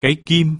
cái kim.